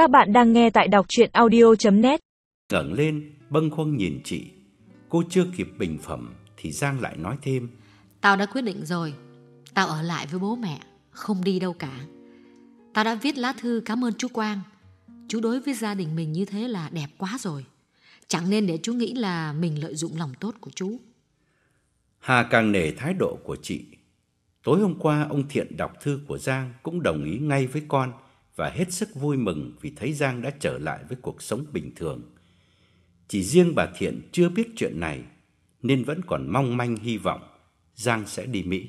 Các bạn đang nghe tại đọc chuyện audio.net ngẩng lên, bâng khuâng nhìn chị. Cô chưa kịp bình phẩm thì Giang lại nói thêm. Tao đã quyết định rồi. Tao ở lại với bố mẹ, không đi đâu cả. Tao đã viết lá thư cảm ơn chú Quang. Chú đối với gia đình mình như thế là đẹp quá rồi. Chẳng nên để chú nghĩ là mình lợi dụng lòng tốt của chú. Hà càng nể thái độ của chị. Tối hôm qua ông Thiện đọc thư của Giang cũng đồng ý ngay với con và hết sức vui mừng vì thấy Giang đã trở lại với cuộc sống bình thường. Chỉ riêng bà Thiện chưa biết chuyện này, nên vẫn còn mong manh hy vọng Giang sẽ đi Mỹ.